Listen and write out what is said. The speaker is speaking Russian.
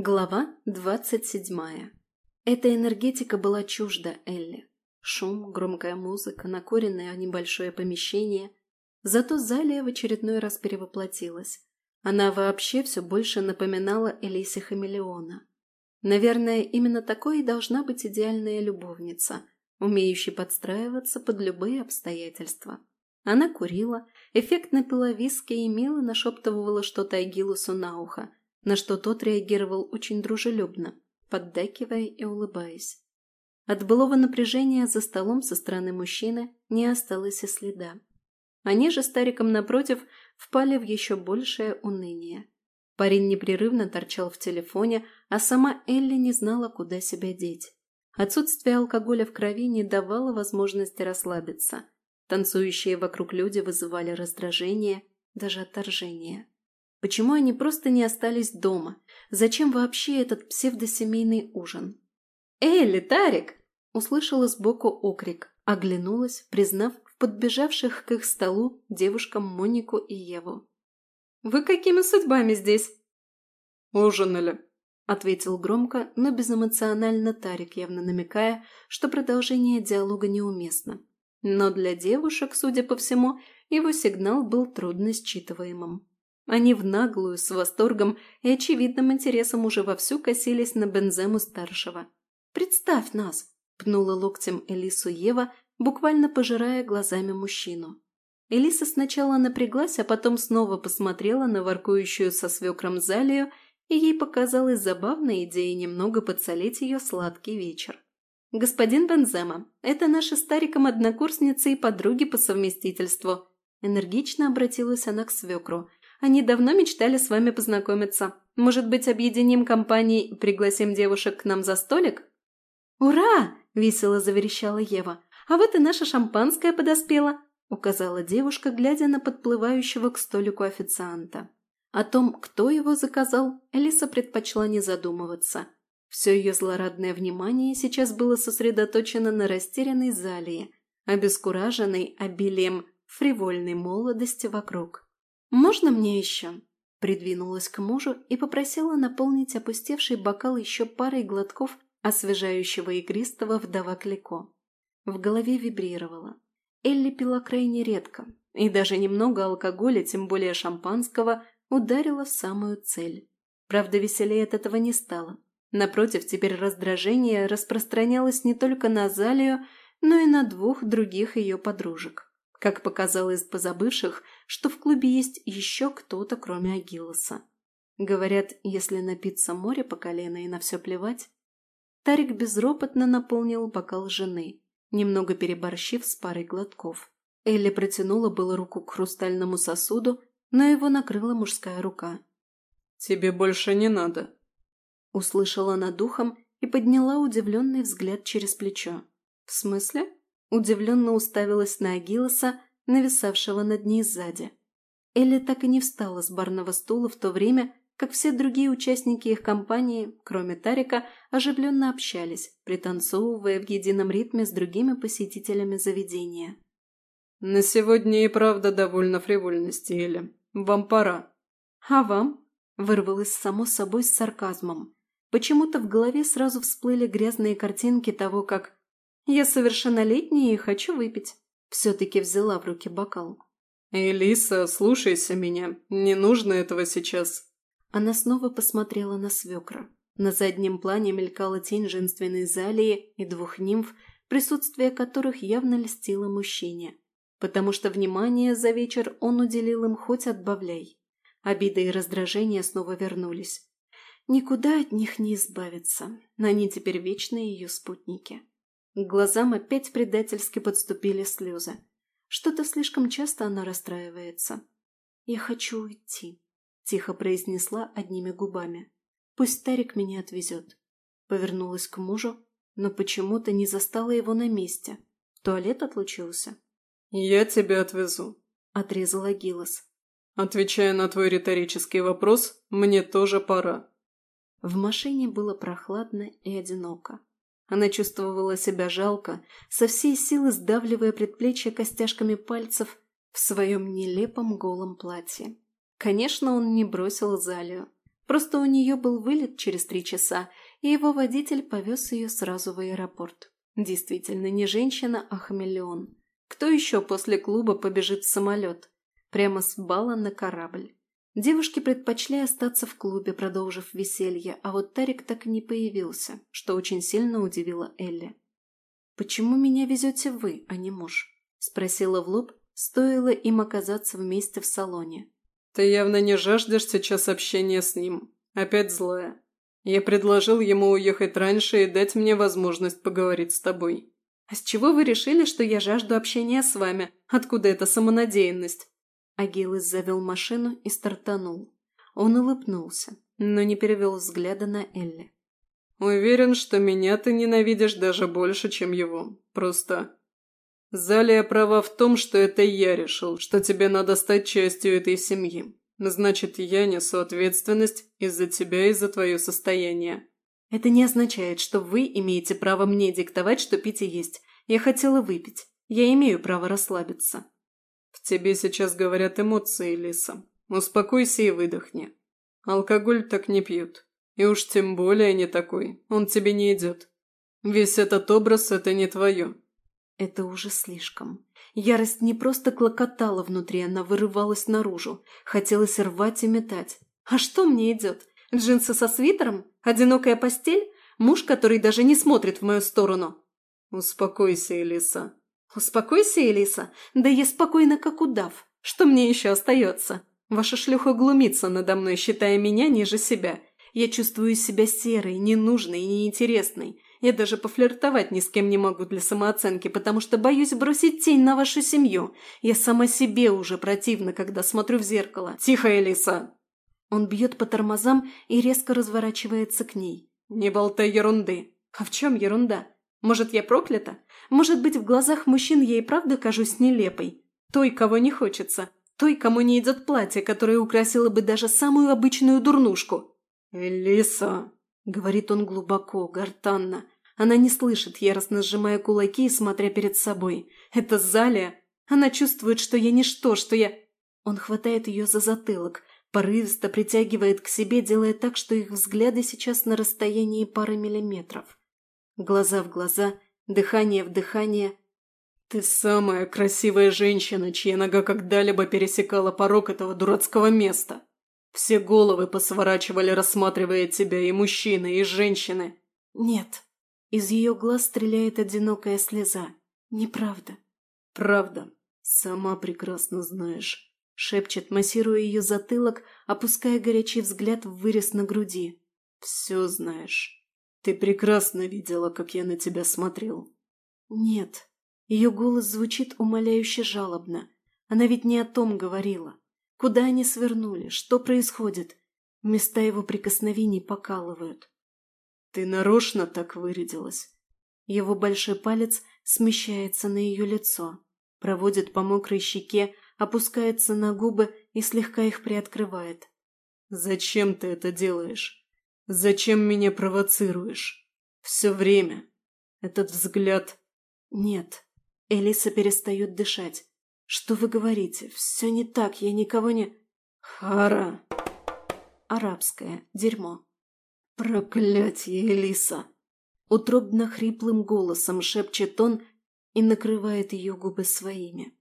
Глава двадцать седьмая. Эта энергетика была чужда Элли. Шум, громкая музыка, накуренное небольшое помещение. Зато Залия в очередной раз перевоплотилась. Она вообще все больше напоминала Элисе Хамелеона. Наверное, именно такой и должна быть идеальная любовница, умеющая подстраиваться под любые обстоятельства. Она курила, эффектно пила виски и мило нашептывала что-то Агилусу на ухо – на что тот реагировал очень дружелюбно, поддакивая и улыбаясь. От былого напряжения за столом со стороны мужчины не осталось и следа. Они же стариком напротив впали в еще большее уныние. Парень непрерывно торчал в телефоне, а сама Элли не знала, куда себя деть. Отсутствие алкоголя в крови не давало возможности расслабиться. Танцующие вокруг люди вызывали раздражение, даже отторжение. Почему они просто не остались дома? Зачем вообще этот псевдосемейный ужин? «Элли, Тарик!» – услышала сбоку окрик, оглянулась, признав в подбежавших к их столу девушкам Монику и Еву. «Вы какими судьбами здесь?» «Ужинали», – ответил громко, но безэмоционально Тарик, явно намекая, что продолжение диалога неуместно. Но для девушек, судя по всему, его сигнал был трудно считываемым. Они в наглую, с восторгом и очевидным интересом уже вовсю косились на Бензему-старшего. «Представь нас!» – пнула локтем Элису Ева, буквально пожирая глазами мужчину. Элиса сначала напряглась, а потом снова посмотрела на воркующую со свекром Залию, и ей показалась забавной идея немного подсолить ее сладкий вечер. «Господин Бензема, это наши стариком однокурсницы и подруги по совместительству», энергично обратилась она к свекру – они давно мечтали с вами познакомиться. Может быть, объединим компании и пригласим девушек к нам за столик?» «Ура!» – весело заверещала Ева. «А вот и наша шампанское подоспела!» – указала девушка, глядя на подплывающего к столику официанта. О том, кто его заказал, Элиса предпочла не задумываться. Все ее злорадное внимание сейчас было сосредоточено на растерянной Залии, обескураженной обилием фривольной молодости вокруг. «Можно мне еще?» Придвинулась к мужу и попросила наполнить опустевший бокал еще парой глотков освежающего игристого вдова Клико. В голове вибрировало. Элли пила крайне редко, и даже немного алкоголя, тем более шампанского, ударила в самую цель. Правда, веселее от этого не стало. Напротив, теперь раздражение распространялось не только на Залию, но и на двух других ее подружек. Как показалось позабывших, что в клубе есть еще кто-то, кроме Агилоса. Говорят, если напиться море по колено и на все плевать. Тарик безропотно наполнил бокал жены, немного переборщив с парой глотков. Элли протянула было руку к хрустальному сосуду, но его накрыла мужская рука. «Тебе больше не надо», — услышала над духом и подняла удивленный взгляд через плечо. «В смысле?» Удивленно уставилась на Агилоса, нависавшего над ней сзади. Элли так и не встала с барного стула в то время, как все другие участники их компании, кроме Тарика, оживленно общались, пританцовывая в едином ритме с другими посетителями заведения. «На сегодня и правда довольно фривольности, Элли. Вам пора». «А вам?» – вырвалось само собой с сарказмом. Почему-то в голове сразу всплыли грязные картинки того, как я совершеннолетняя и хочу выпить. Все-таки взяла в руки бокал. «Элиса, слушайся меня. Не нужно этого сейчас». Она снова посмотрела на свекра. На заднем плане мелькала тень женственной залии и двух нимф, присутствие которых явно льстило мужчине. Потому что внимание за вечер он уделил им хоть отбавляй. Обида и раздражение снова вернулись. Никуда от них не избавиться. Они теперь вечные ее спутники. К глазам опять предательски подступили слезы. Что-то слишком часто она расстраивается. «Я хочу уйти», – тихо произнесла одними губами. «Пусть Тарик меня отвезет». Повернулась к мужу, но почему-то не застала его на месте. Туалет отлучился. «Я тебя отвезу», – отрезала Гилос. «Отвечая на твой риторический вопрос, мне тоже пора». В машине было прохладно и одиноко. Она чувствовала себя жалко, со всей силы сдавливая предплечье костяшками пальцев в своем нелепом голом платье. Конечно, он не бросил Залию. Просто у нее был вылет через три часа, и его водитель повез ее сразу в аэропорт. Действительно, не женщина, а хамелеон. Кто еще после клуба побежит в самолет? Прямо с бала на корабль. Девушки предпочли остаться в клубе, продолжив веселье, а вот Тарик так и не появился, что очень сильно удивило Элли. «Почему меня везете вы, а не муж?» – спросила в лоб, стоило им оказаться вместе в салоне. «Ты явно не жаждешь сейчас общения с ним. Опять злая. Я предложил ему уехать раньше и дать мне возможность поговорить с тобой». «А с чего вы решили, что я жажду общения с вами? Откуда эта самонадеянность?» Агилыс завел машину и стартанул. Он улыбнулся, но не перевел взгляда на Элли. «Уверен, что меня ты ненавидишь даже больше, чем его. Просто...» «Залия права в том, что это я решил, что тебе надо стать частью этой семьи. Значит, я несу ответственность из-за тебя и за твое состояние». «Это не означает, что вы имеете право мне диктовать, что пить и есть. Я хотела выпить. Я имею право расслабиться». «В тебе сейчас говорят эмоции, Лиса. Успокойся и выдохни. Алкоголь так не пьют. И уж тем более не такой. Он тебе не идет. Весь этот образ – это не твое». Это уже слишком. Ярость не просто клокотала внутри, она вырывалась наружу. Хотелось рвать и метать. А что мне идет? Джинсы со свитером? Одинокая постель? Муж, который даже не смотрит в мою сторону? Успокойся, Элиса. «Успокойся, Элиса. Да я спокойна, как удав. Что мне еще остается? Ваша шлюха глумится надо мной, считая меня ниже себя. Я чувствую себя серой, ненужной и неинтересной. Я даже пофлиртовать ни с кем не могу для самооценки, потому что боюсь бросить тень на вашу семью. Я сама себе уже противна, когда смотрю в зеркало. Тихо, Элиса!» Он бьет по тормозам и резко разворачивается к ней. «Не болтай ерунды!» «А в чем ерунда? Может, я проклята? Может быть, в глазах мужчин я и правда кажусь нелепой? Той, кого не хочется. Той, кому не идет платье, которое украсило бы даже самую обычную дурнушку. «Элиса!» — говорит он глубоко, гортанно. Она не слышит, яростно сжимая кулаки и смотря перед собой. «Это Залия! Она чувствует, что я ничто, что я...» Он хватает ее за затылок, порывисто притягивает к себе, делая так, что их взгляды сейчас на расстоянии пары миллиметров. Глаза в глаза — дыхание в дыхание. «Ты самая красивая женщина, чья нога когда-либо пересекала порог этого дурацкого места. Все головы посворачивали, рассматривая тебя, и мужчины, и женщины». «Нет». Из ее глаз стреляет одинокая слеза. «Неправда». «Правда. Сама прекрасно знаешь», — шепчет, массируя ее затылок, опуская горячий взгляд в вырез на груди. «Все знаешь». Ты прекрасно видела, как я на тебя смотрел. Нет. Ее голос звучит умоляюще жалобно. Она ведь не о том говорила. Куда они свернули? Что происходит? Места его прикосновений покалывают. Ты нарочно так вырядилась. Его большой палец смещается на ее лицо, проводит по мокрой щеке, опускается на губы и слегка их приоткрывает. «Зачем ты это делаешь?» Зачем меня провоцируешь? Все время. Этот взгляд... Нет. Элиса перестает дышать. Что вы говорите? Все не так, я никого не... Хара. Арабское. Дерьмо. Проклятье, Элиса. Утробно хриплым голосом шепчет он и накрывает ее губы своими.